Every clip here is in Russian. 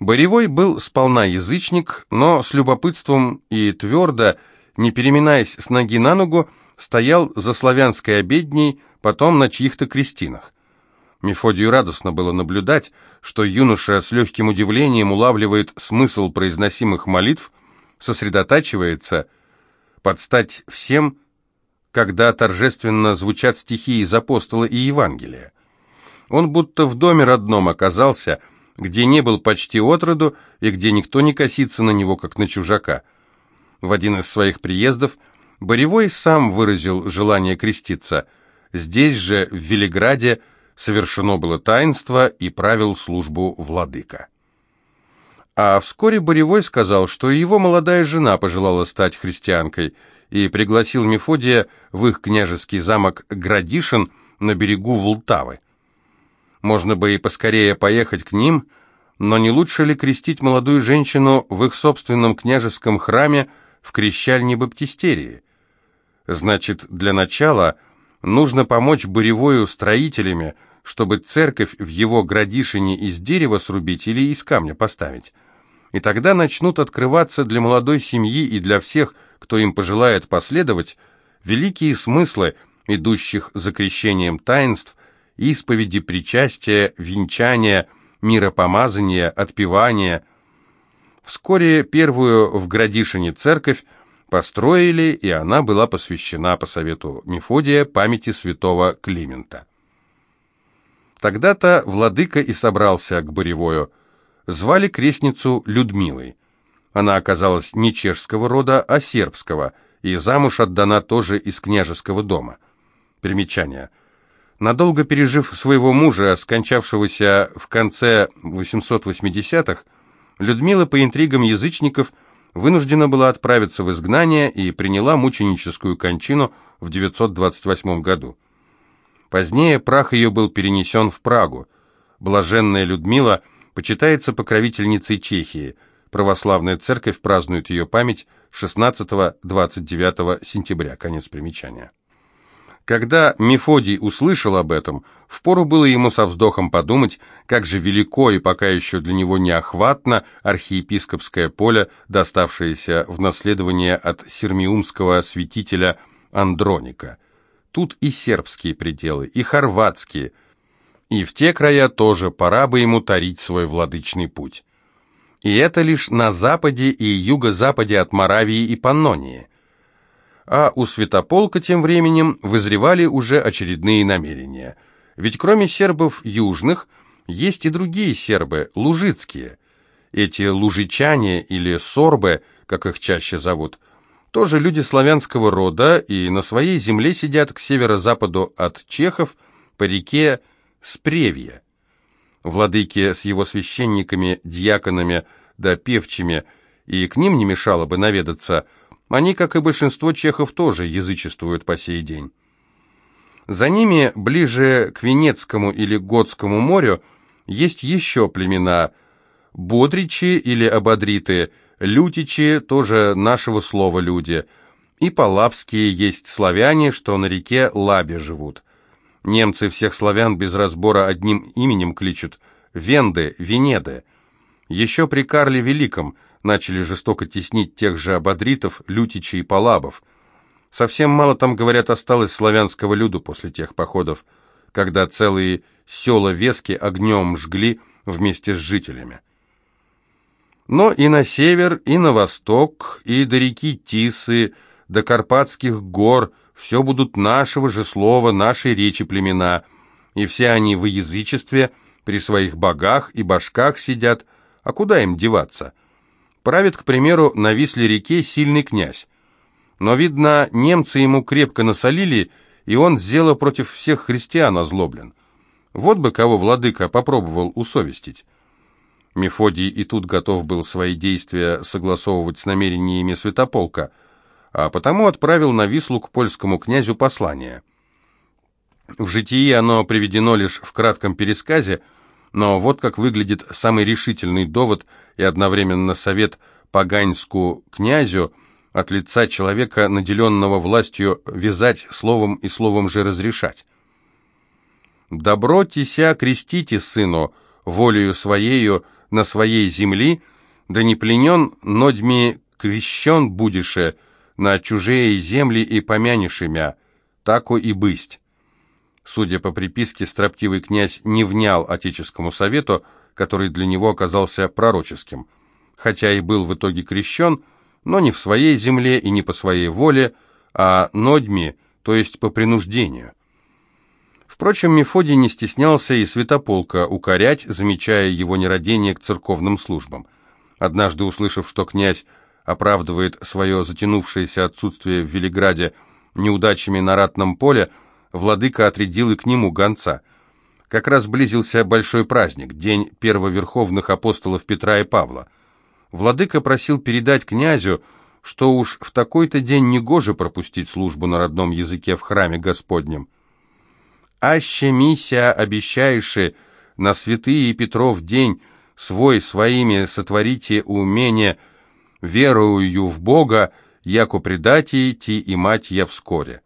Боревой был сполна язычник, но с любопытством и твердо, не переминаясь с ноги на ногу, стоял за славянской обедней, потом на чьих-то крестинах. Мефодию радостно было наблюдать, что юноша с легким удивлением улавливает смысл произносимых молитв, сосредотачивается, под стать всем, когда торжественно звучат стихи из апостола и Евангелия. Он будто в доме родном оказался, где не был почти отроду и где никто не косится на него, как на чужака. В один из своих приездов Боревой сам выразил желание креститься. Здесь же, в Велиграде, совершено было таинство и правил службу владыка. А вскоре Боревой сказал, что его молодая жена пожелала стать христианкой и пригласил Мефодия в их княжеский замок Градишин на берегу Волтавы. Можно бы и поскорее поехать к ним, но не лучше ли крестить молодую женщину в их собственном княжеском храме в крещальне Баптистерии? Значит, для начала нужно помочь Буревою строителями, чтобы церковь в его градишине из дерева срубить или из камня поставить. И тогда начнут открываться для молодой семьи и для всех, кто им пожелает последовать, великие смыслы, идущих за крещением таинств, исповеди, причастия, венчания, миропомазания, отпевания. Вскоре первую в Градишине церковь построили, и она была посвящена по совету Мефодия памяти святого Климента. Тогда-то владыка и собрался к Боревою. Звали крестницу Людмилой. Она оказалась не чешского рода, а сербского, и замуж отдана тоже из княжеского дома. Примечание. Надолго пережив своего мужа, скончавшегося в конце 880-х, Людмила по интригам язычников вынуждена была отправиться в изгнание и приняла мученическую кончину в 928 году. Позднее прах ее был перенесен в Прагу. Блаженная Людмила почитается покровительницей Чехии. Православная церковь празднует ее память 16-29 сентября. Конец примечания. Когда Мефодий услышал об этом, впору было ему со вздохом подумать, как же велико и пока еще для него неохватно архиепископское поле, доставшееся в наследование от сирмиумского святителя Андроника. Тут и сербские пределы, и хорватские. И в те края тоже пора бы ему тарить свой владычный путь. И это лишь на западе и юго-западе от Моравии и Паннонии. А у Святополка тем временем вызревали уже очередные намерения. Ведь кроме сербов южных, есть и другие сербы, лужицкие. Эти лужичане или сорбы, как их чаще зовут – тоже люди славянского рода и на своей земле сидят к северо-западу от чехов по реке Спревья. Владыки с его священниками, дьяконами да певчими, и к ним не мешало бы наведаться, они, как и большинство чехов, тоже язычествуют по сей день. За ними, ближе к Венецкому или Готскому морю, есть еще племена – Бодричи или Ободриты – Лютичи тоже нашего слова люди. И полапские есть славяне, что на реке Лабе живут. Немцы всех славян без разбора одним именем кличут Венды, Венеды. Еще при Карле Великом начали жестоко теснить тех же абадритов, лютичей и палабов. Совсем мало там, говорят, осталось славянского люду после тех походов, когда целые села Вески огнем жгли вместе с жителями. Но и на север, и на восток, и до реки Тисы, до Карпатских гор все будут нашего же слова, нашей речи племена, и все они в язычестве, при своих богах и башках сидят, а куда им деваться? Правит, к примеру, на Висле-реке сильный князь. Но, видно, немцы ему крепко насолили, и он сделал против всех христиан озлоблен. Вот бы кого владыка попробовал усовестить. Мефодий и тут готов был свои действия согласовывать с намерениями святополка, а потому отправил на Вислу к польскому князю послание. В житии оно приведено лишь в кратком пересказе, но вот как выглядит самый решительный довод и одновременно совет Паганьску князю от лица человека, наделенного властью вязать словом и словом же разрешать. «Добро теся крестите, сыну, волею своею, на своей земли, да не пленен, нодьми крещен будеше на чужие земли и помянешь имя, тако и бысть». Судя по приписке, строптивый князь не внял Отеческому совету, который для него оказался пророческим. Хотя и был в итоге крещен, но не в своей земле и не по своей воле, а нодьми, то есть по принуждению. Впрочем, Мефодий не стеснялся и святополка укорять, замечая его нерадение к церковным службам. Однажды, услышав, что князь оправдывает свое затянувшееся отсутствие в Велиграде неудачами на ратном поле, владыка отрядил и к нему гонца. Как раз близился большой праздник, день первоверховных апостолов Петра и Павла. Владыка просил передать князю, что уж в такой-то день негоже пропустить службу на родном языке в храме Господнем. «Аще миссия обещаеши на святые Петров день свой своими сотворите умение, верую в Бога, яко предати идти и мать я вскоре».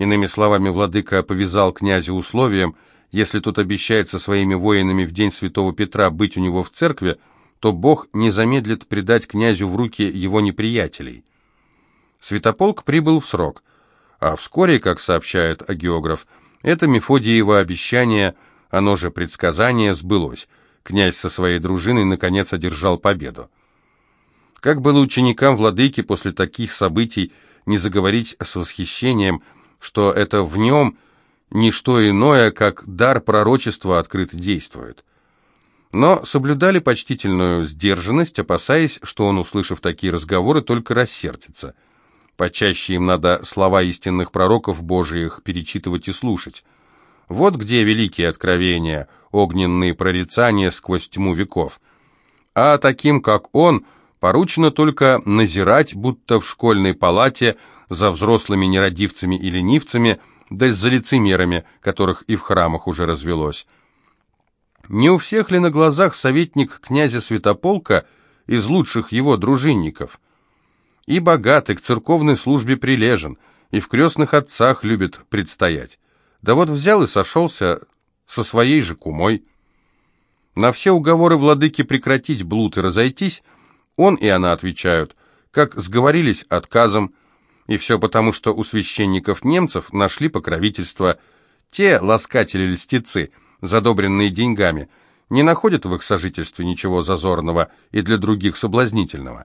Иными словами, владыка повязал князю условием, если тот обещает со своими воинами в день святого Петра быть у него в церкви, то Бог не замедлит предать князю в руки его неприятелей. Святополк прибыл в срок, а вскоре, как сообщает агеограф, это Мефодиево обещание, оно же предсказание, сбылось. Князь со своей дружиной наконец одержал победу. Как было ученикам владыки после таких событий не заговорить с восхищением – что это в нем не что иное, как дар пророчества открыто действует. Но соблюдали почтительную сдержанность, опасаясь, что он, услышав такие разговоры, только рассердится. Почаще им надо слова истинных пророков Божиих перечитывать и слушать. Вот где великие откровения, огненные прорицания сквозь тьму веков. А таким, как он, поручено только назирать, будто в школьной палате – за взрослыми нерадивцами и ленивцами, да за лицемерами, которых и в храмах уже развелось. Не у всех ли на глазах советник князя Святополка из лучших его дружинников? И богатый, к церковной службе прилежен, и в крестных отцах любит предстоять. Да вот взял и сошелся со своей же кумой. На все уговоры владыки прекратить блуд и разойтись, он и она отвечают, как сговорились отказом, и все потому, что у священников немцев нашли покровительство. Те ласкатели-льстецы, задобренные деньгами, не находят в их сожительстве ничего зазорного и для других соблазнительного.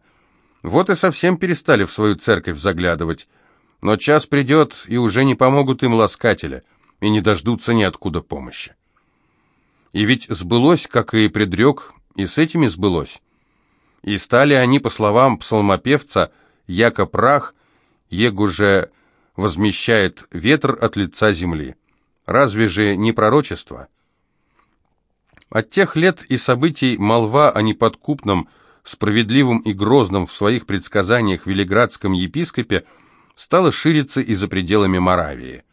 Вот и совсем перестали в свою церковь заглядывать. Но час придет, и уже не помогут им ласкатели, и не дождутся ниоткуда помощи. И ведь сбылось, как и предрек, и с этими сбылось. И стали они, по словам псалмопевца, яко прах, Егу же возмещает ветер от лица земли. Разве же не пророчество? От тех лет и событий молва о неподкупном, справедливом и грозном в своих предсказаниях велиградском епископе стала шириться и за пределами Моравии.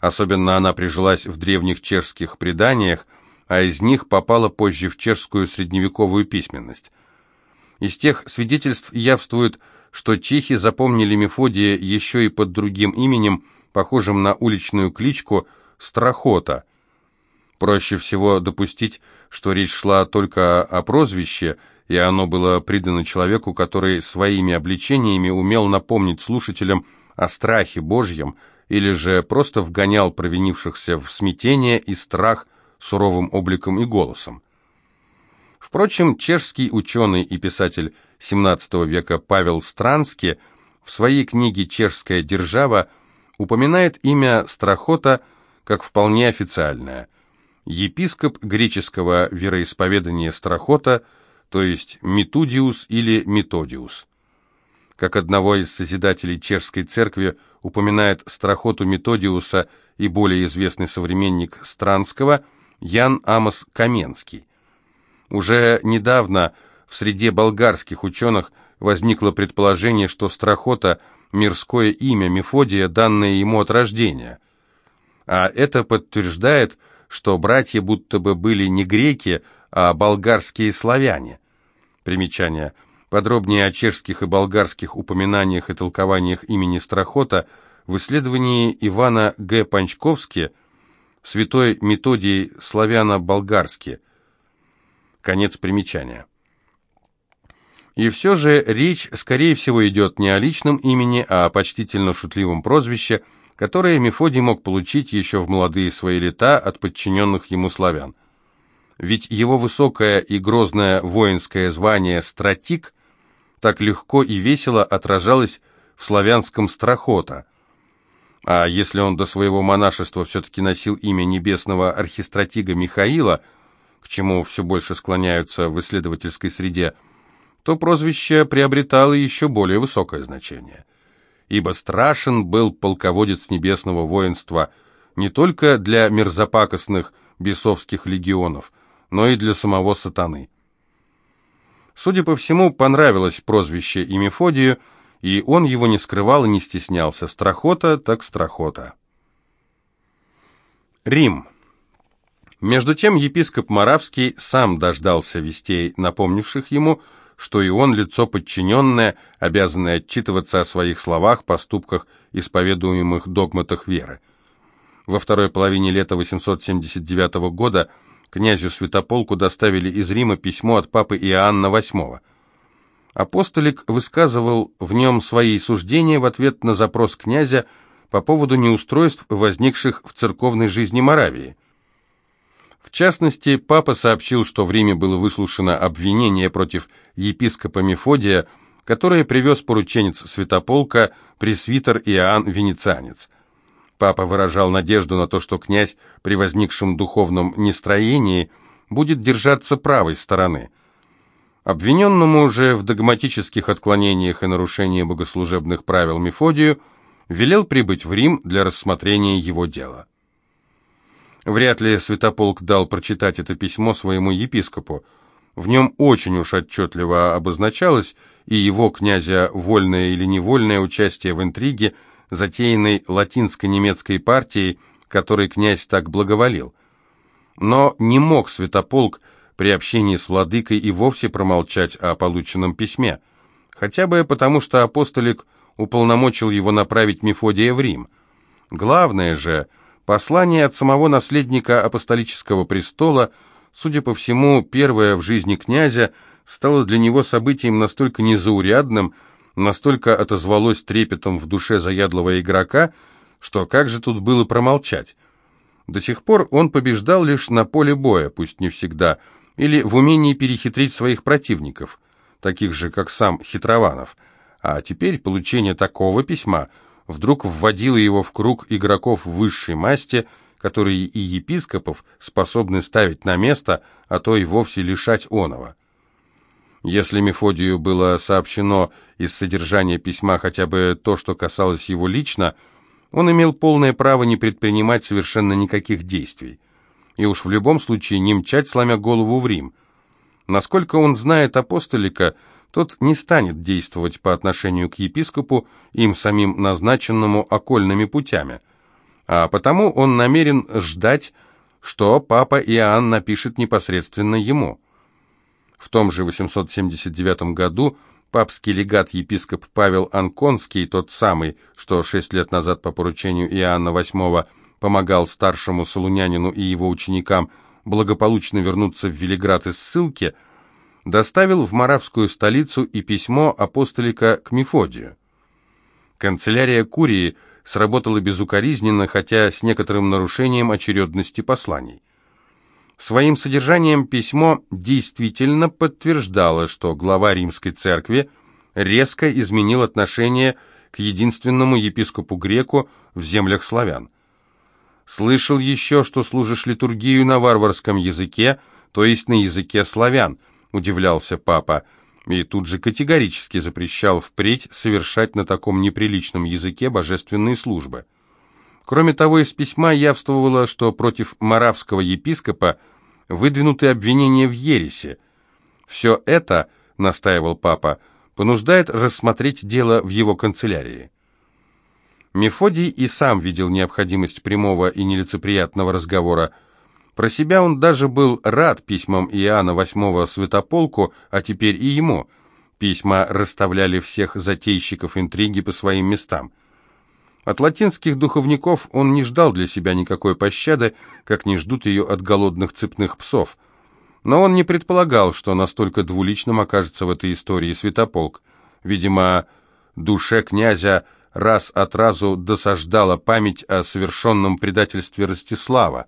Особенно она прижилась в древних чешских преданиях, а из них попала позже в чешскую средневековую письменность. Из тех свидетельств явствует, что чехи запомнили Мефодия еще и под другим именем, похожим на уличную кличку Страхота. Проще всего допустить, что речь шла только о прозвище, и оно было придано человеку, который своими обличениями умел напомнить слушателям о страхе Божьем, или же просто вгонял провинившихся в смятение и страх суровым обликом и голосом. Впрочем, чешский ученый и писатель XVII века Павел Странски в своей книге «Чешская держава» упоминает имя Страхота как вполне официальное. Епископ греческого вероисповедания Страхота, то есть Метудиус или Методиус. Как одного из созидателей чешской церкви упоминает Страхоту Методиуса и более известный современник Странского Ян Амос Каменский. Уже недавно в среде болгарских ученых возникло предположение, что Страхота – мирское имя Мефодия, данное ему от рождения. А это подтверждает, что братья будто бы были не греки, а болгарские славяне. Примечание. Подробнее о чешских и болгарских упоминаниях и толкованиях имени Страхота в исследовании Ивана Г. Панчковски «Святой Методий славяно-болгарский», Конец примечания. И все же речь, скорее всего, идет не о личном имени, а о почтительно-шутливом прозвище, которое Мефодий мог получить еще в молодые свои лета от подчиненных ему славян. Ведь его высокое и грозное воинское звание «стратик» так легко и весело отражалось в славянском «страхота», а если он до своего монашества все-таки носил имя небесного архистратига Михаила, к чему все больше склоняются в исследовательской среде, то прозвище приобретало еще более высокое значение. Ибо страшен был полководец небесного воинства не только для мерзопакостных бесовских легионов, но и для самого сатаны. Судя по всему, понравилось прозвище и Мефодию, и он его не скрывал и не стеснялся. Страхота так страхота. Рим. Между тем епископ Моравский сам дождался вестей, напомнивших ему, что и он лицо подчиненное, обязанное отчитываться о своих словах, поступках, исповедуемых догматах веры. Во второй половине лета 879 года князю Святополку доставили из Рима письмо от папы Иоанна VIII. Апостолик высказывал в нем свои суждения в ответ на запрос князя по поводу неустройств, возникших в церковной жизни Моравии. В частности, папа сообщил, что в Риме было выслушано обвинение против епископа Мефодия, которое привез порученец святополка пресвитер Иоанн Венецианец. Папа выражал надежду на то, что князь при возникшем духовном нестроении будет держаться правой стороны – Обвиненному же в догматических отклонениях и нарушении богослужебных правил Мефодию велел прибыть в Рим для рассмотрения его дела. Вряд ли Святополк дал прочитать это письмо своему епископу. В нем очень уж отчетливо обозначалось и его князя вольное или невольное участие в интриге, затеянной латинско-немецкой партией, которой князь так благоволил. Но не мог Святополк при общении с владыкой и вовсе промолчать о полученном письме, хотя бы потому, что апостолик уполномочил его направить Мефодия в Рим. Главное же, послание от самого наследника апостолического престола, судя по всему, первое в жизни князя, стало для него событием настолько незаурядным, настолько отозвалось трепетом в душе заядлого игрока, что как же тут было промолчать? До сих пор он побеждал лишь на поле боя, пусть не всегда – или в умении перехитрить своих противников, таких же, как сам Хитрованов. А теперь получение такого письма вдруг вводило его в круг игроков высшей масти, которые и епископов способны ставить на место, а то и вовсе лишать оного. Если Мефодию было сообщено из содержания письма хотя бы то, что касалось его лично, он имел полное право не предпринимать совершенно никаких действий и уж в любом случае не мчать, сломя голову в Рим. Насколько он знает апостолика, тот не станет действовать по отношению к епископу, им самим назначенному окольными путями. А потому он намерен ждать, что папа Иоанн напишет непосредственно ему. В том же 879 году папский легат-епископ Павел Анконский, тот самый, что шесть лет назад по поручению Иоанна VIII помогал старшему солунянину и его ученикам благополучно вернуться в Велиград из ссылки, доставил в Моравскую столицу и письмо апостолика к Мефодию. Канцелярия Курии сработала безукоризненно, хотя с некоторым нарушением очередности посланий. Своим содержанием письмо действительно подтверждало, что глава римской церкви резко изменил отношение к единственному епископу греку в землях славян. Слышал еще, что служишь литургию на варварском языке, то есть на языке славян, удивлялся папа, и тут же категорически запрещал впредь совершать на таком неприличном языке божественные службы. Кроме того, из письма явствовало, что против маравского епископа выдвинуты обвинения в ересе. Все это, настаивал папа, понуждает рассмотреть дело в его канцелярии. Мефодий и сам видел необходимость прямого и нелицеприятного разговора. Про себя он даже был рад письмам Иоанна VIII Святополку, а теперь и ему. Письма расставляли всех затейщиков интриги по своим местам. От латинских духовников он не ждал для себя никакой пощады, как не ждут ее от голодных цепных псов. Но он не предполагал, что настолько двуличным окажется в этой истории Святополк. Видимо, душе князя раз от разу досаждала память о совершенном предательстве Ростислава.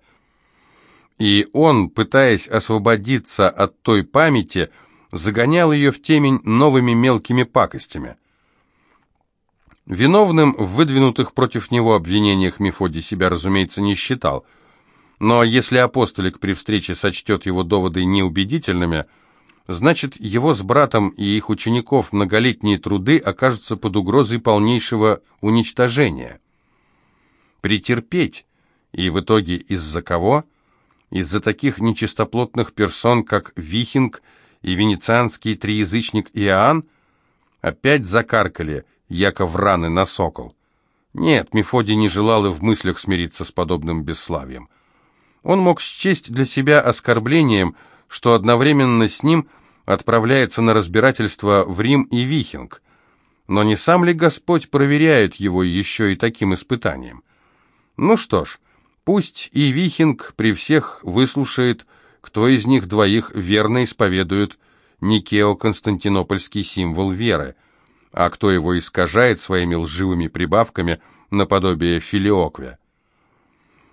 И он, пытаясь освободиться от той памяти, загонял ее в темень новыми мелкими пакостями. Виновным в выдвинутых против него обвинениях Мефодий себя, разумеется, не считал. Но если апостолик при встрече сочтет его доводы неубедительными – значит, его с братом и их учеников многолетние труды окажутся под угрозой полнейшего уничтожения. Претерпеть, и в итоге из-за кого? Из-за таких нечистоплотных персон, как Вихинг и венецианский триязычник Иоанн, опять закаркали Яков раны на сокол. Нет, Мефодий не желал и в мыслях смириться с подобным бесславием. Он мог счесть для себя оскорблением, что одновременно с ним отправляется на разбирательство в Рим и Вихинг. Но не сам ли Господь проверяет его еще и таким испытанием? Ну что ж, пусть и Вихинг при всех выслушает, кто из них двоих верно исповедует Никео-Константинопольский символ веры, а кто его искажает своими лживыми прибавками наподобие филиоквя.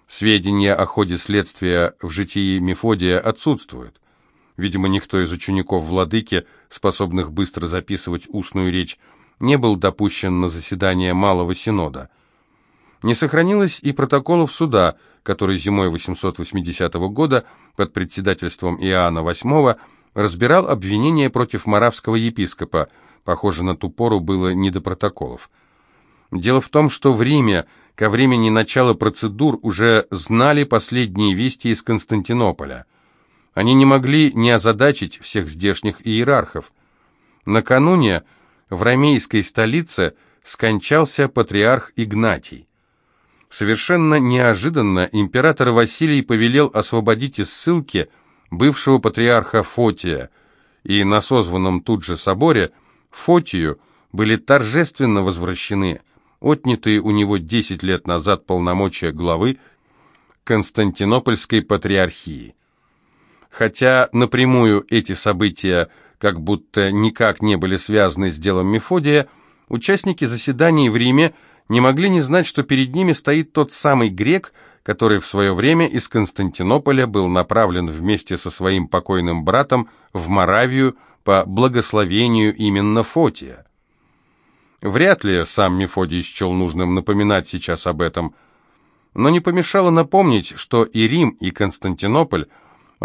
Сведения о ходе следствия в житии Мефодия отсутствуют. Видимо, никто из учеников владыки, способных быстро записывать устную речь, не был допущен на заседание Малого Синода. Не сохранилось и протоколов суда, который зимой 880 года под председательством Иоанна VIII разбирал обвинения против маравского епископа. Похоже, на ту пору было не до протоколов. Дело в том, что в Риме ко времени начала процедур уже знали последние вести из Константинополя – они не могли не озадачить всех здешних иерархов. Накануне в ромейской столице скончался патриарх Игнатий. Совершенно неожиданно император Василий повелел освободить из ссылки бывшего патриарха Фотия, и на созванном тут же соборе Фотию были торжественно возвращены отнятые у него 10 лет назад полномочия главы Константинопольской патриархии. Хотя напрямую эти события как будто никак не были связаны с делом Мефодия, участники заседаний в Риме не могли не знать, что перед ними стоит тот самый грек, который в свое время из Константинополя был направлен вместе со своим покойным братом в Моравию по благословению именно Фотия. Вряд ли сам Мефодий счел нужным напоминать сейчас об этом, но не помешало напомнить, что и Рим, и Константинополь –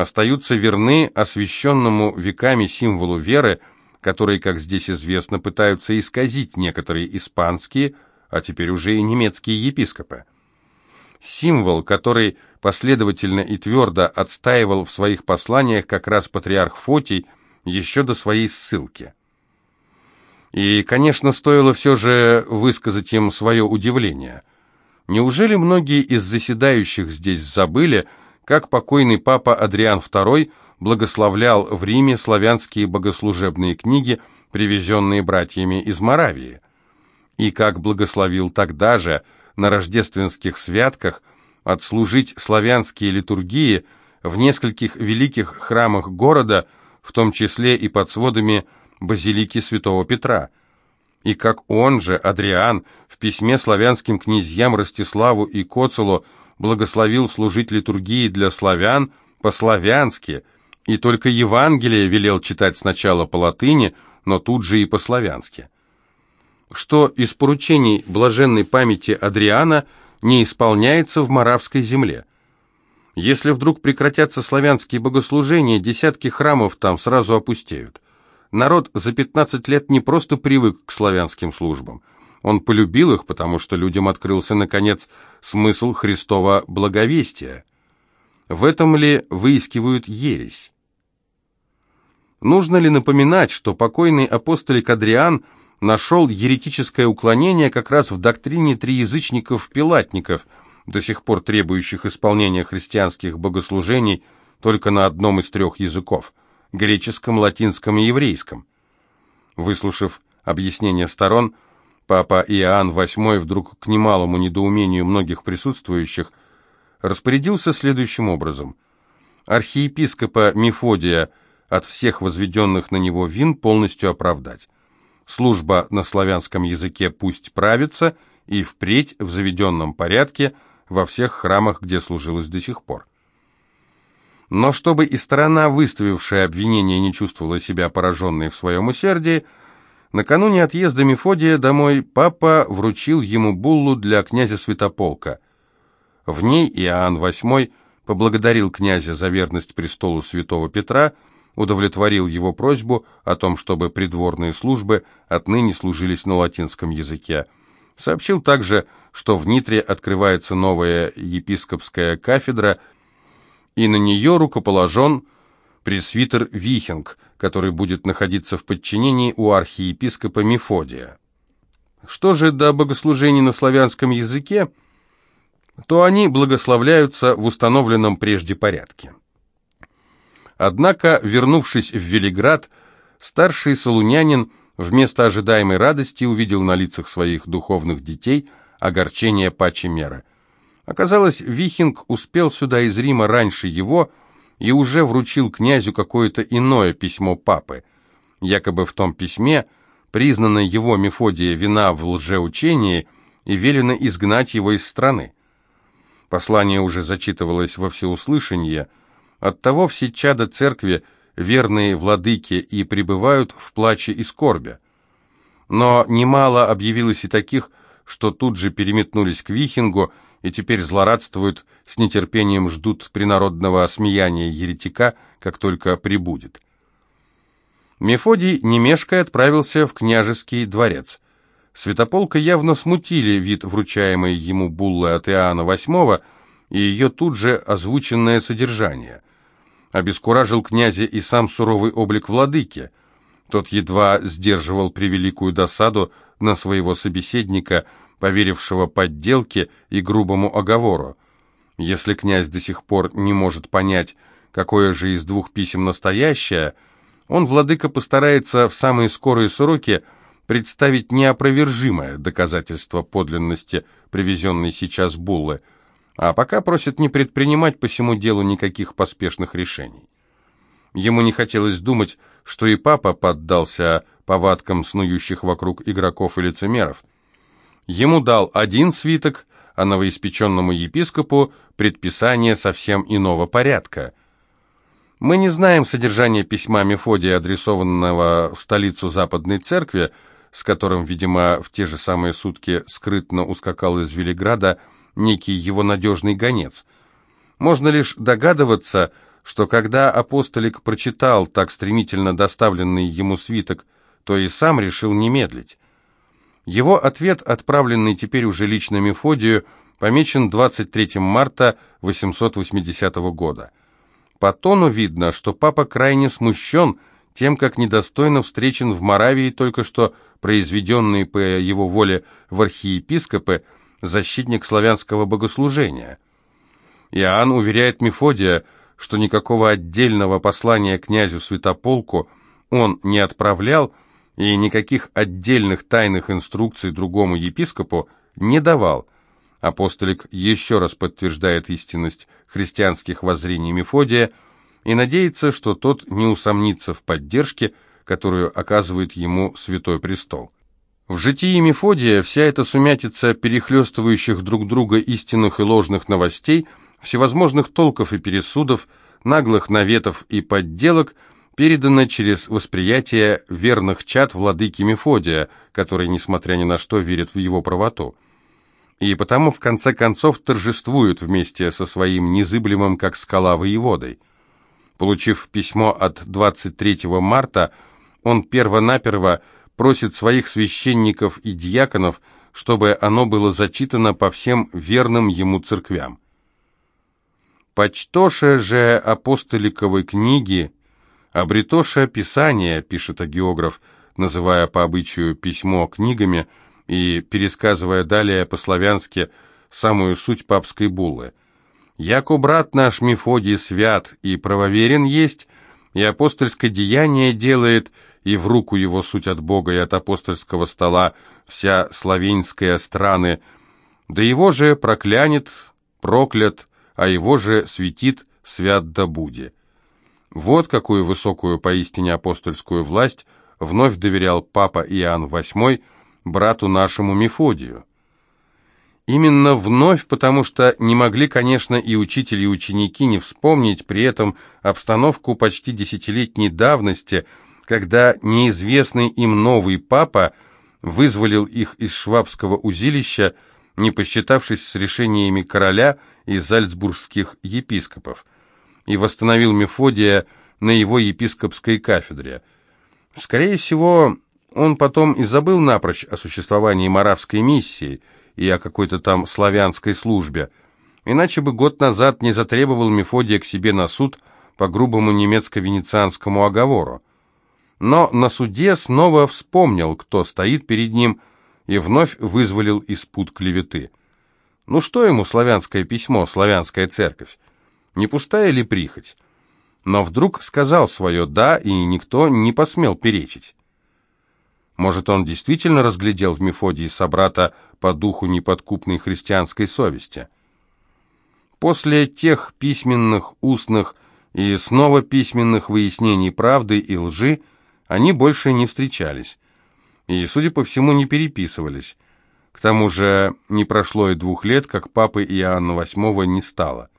остаются верны освященному веками символу веры, который, как здесь известно, пытаются исказить некоторые испанские, а теперь уже и немецкие епископы. Символ, который последовательно и твердо отстаивал в своих посланиях как раз патриарх Фотий еще до своей ссылки. И, конечно, стоило все же высказать им свое удивление. Неужели многие из заседающих здесь забыли, как покойный папа Адриан II благословлял в Риме славянские богослужебные книги, привезенные братьями из Моравии, и как благословил тогда же на рождественских святках отслужить славянские литургии в нескольких великих храмах города, в том числе и под сводами базилики святого Петра, и как он же, Адриан, в письме славянским князьям Ростиславу и Коцелу благословил служить литургии для славян по-славянски, и только Евангелие велел читать сначала по латыни, но тут же и по-славянски. Что из поручений блаженной памяти Адриана не исполняется в Моравской земле. Если вдруг прекратятся славянские богослужения, десятки храмов там сразу опустеют. Народ за 15 лет не просто привык к славянским службам – он полюбил их, потому что людям открылся, наконец, смысл Христова благовестия. В этом ли выискивают ересь? Нужно ли напоминать, что покойный апостолик Адриан нашел еретическое уклонение как раз в доктрине триязычников-пилатников, до сих пор требующих исполнения христианских богослужений только на одном из трех языков – греческом, латинском и еврейском? Выслушав объяснение сторон, Папа Иоанн VIII вдруг к немалому недоумению многих присутствующих распорядился следующим образом. архиепископа Мефодия от всех возведенных на него вин полностью оправдать. Служба на славянском языке пусть правится и впредь в заведенном порядке во всех храмах, где служилось до сих пор. Но чтобы и сторона, выставившая обвинение, не чувствовала себя пораженной в своем усердии, накануне отъезда Мефодия домой папа вручил ему буллу для князя Святополка. В ней Иоанн VIII поблагодарил князя за верность престолу святого Петра, удовлетворил его просьбу о том, чтобы придворные службы отныне служились на латинском языке. Сообщил также, что в Нитре открывается новая епископская кафедра, и на нее рукоположен пресвитер Вихинг, который будет находиться в подчинении у архиепископа Мефодия. Что же до богослужений на славянском языке, то они благословляются в установленном прежде порядке. Однако, вернувшись в Велиград, старший солунянин вместо ожидаемой радости увидел на лицах своих духовных детей огорчение паче мера. Оказалось, Вихинг успел сюда из Рима раньше его и уже вручил князю какое-то иное письмо папы. Якобы в том письме признана его Мефодия вина в лжеучении и велено изгнать его из страны. Послание уже зачитывалось во всеуслышание – Оттого все чада церкви верные владыки и пребывают в плаче и скорбе. Но немало объявилось и таких, что тут же переметнулись к Вихингу и теперь злорадствуют, с нетерпением ждут принародного осмеяния еретика, как только прибудет. Мефодий, не мешкая, отправился в княжеский дворец. Святополка явно смутили вид вручаемой ему буллы от Иоанна VIII и ее тут же озвученное содержание обескуражил князя и сам суровый облик владыки. Тот едва сдерживал превеликую досаду на своего собеседника, поверившего подделке и грубому оговору. Если князь до сих пор не может понять, какое же из двух писем настоящее, он, владыка, постарается в самые скорые сроки представить неопровержимое доказательство подлинности привезенной сейчас буллы – а пока просит не предпринимать по всему делу никаких поспешных решений. Ему не хотелось думать, что и папа поддался повадкам снующих вокруг игроков и лицемеров. Ему дал один свиток, а новоиспеченному епископу предписание совсем иного порядка. Мы не знаем содержание письма Мефодия, адресованного в столицу Западной Церкви, с которым, видимо, в те же самые сутки скрытно ускакал из Велиграда некий его надежный гонец. Можно лишь догадываться, что когда апостолик прочитал так стремительно доставленный ему свиток, то и сам решил не медлить. Его ответ, отправленный теперь уже лично Мефодию, помечен 23 марта 880 года. По тону видно, что папа крайне смущен тем, как недостойно встречен в Моравии только что произведенный по его воле в архиепископы защитник славянского богослужения. Иоанн уверяет Мефодия, что никакого отдельного послания князю Святополку он не отправлял и никаких отдельных тайных инструкций другому епископу не давал. Апостолик еще раз подтверждает истинность христианских воззрений Мефодия и надеется, что тот не усомнится в поддержке, которую оказывает ему Святой Престол. В житии Мефодия вся эта сумятица перехлестывающих друг друга истинных и ложных новостей, всевозможных толков и пересудов, наглых наветов и подделок передана через восприятие верных чад владыки Мефодия, который, несмотря ни на что, верит в его правоту. И потому, в конце концов, торжествует вместе со своим незыблемым, как скала, воеводой. Получив письмо от 23 марта, он перво-наперво просит своих священников и диаконов, чтобы оно было зачитано по всем верным ему церквям. «Почтоше же апостоликовой книги, обретоше писание», пишет агеограф, называя по обычаю письмо книгами и пересказывая далее по-славянски самую суть папской буллы. «Яко брат наш Мефодий свят и правоверен есть, и апостольское деяние делает, и в руку его суть от Бога и от апостольского стола вся славянская страны, да его же проклянет, проклят, а его же светит свят да буди. Вот какую высокую поистине апостольскую власть вновь доверял папа Иоанн VIII брату нашему Мефодию. Именно вновь, потому что не могли, конечно, и учитель, и ученики не вспомнить при этом обстановку почти десятилетней давности, когда неизвестный им новый папа вызволил их из швабского узилища, не посчитавшись с решениями короля и зальцбургских епископов, и восстановил Мефодия на его епископской кафедре. Скорее всего, он потом и забыл напрочь о существовании моравской миссии и о какой-то там славянской службе, иначе бы год назад не затребовал Мефодия к себе на суд по грубому немецко-венецианскому оговору. Но на суде снова вспомнил, кто стоит перед ним, и вновь вызволил из пут клеветы. Ну что ему славянское письмо, славянская церковь? Не пустая ли прихоть? Но вдруг сказал свое «да», и никто не посмел перечить. Может, он действительно разглядел в Мефодии собрата по духу неподкупной христианской совести? После тех письменных, устных и снова письменных выяснений правды и лжи они больше не встречались и, судя по всему, не переписывались. К тому же не прошло и двух лет, как папы Иоанна VIII не стало.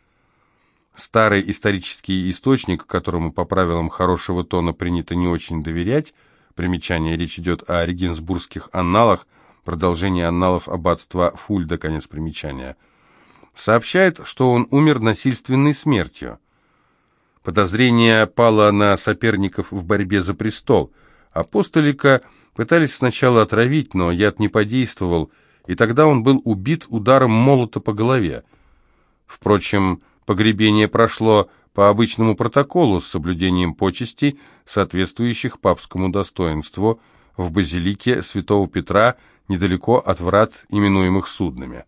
Старый исторический источник, которому по правилам хорошего тона принято не очень доверять, примечание, речь идет о регенсбургских анналах, продолжение анналов аббатства Фульда, конец примечания, сообщает, что он умер насильственной смертью. Подозрение пало на соперников в борьбе за престол. Апостолика – Пытались сначала отравить, но яд не подействовал, и тогда он был убит ударом молота по голове. Впрочем, погребение прошло по обычному протоколу с соблюдением почестей, соответствующих папскому достоинству, в базилике святого Петра, недалеко от врат, именуемых судными.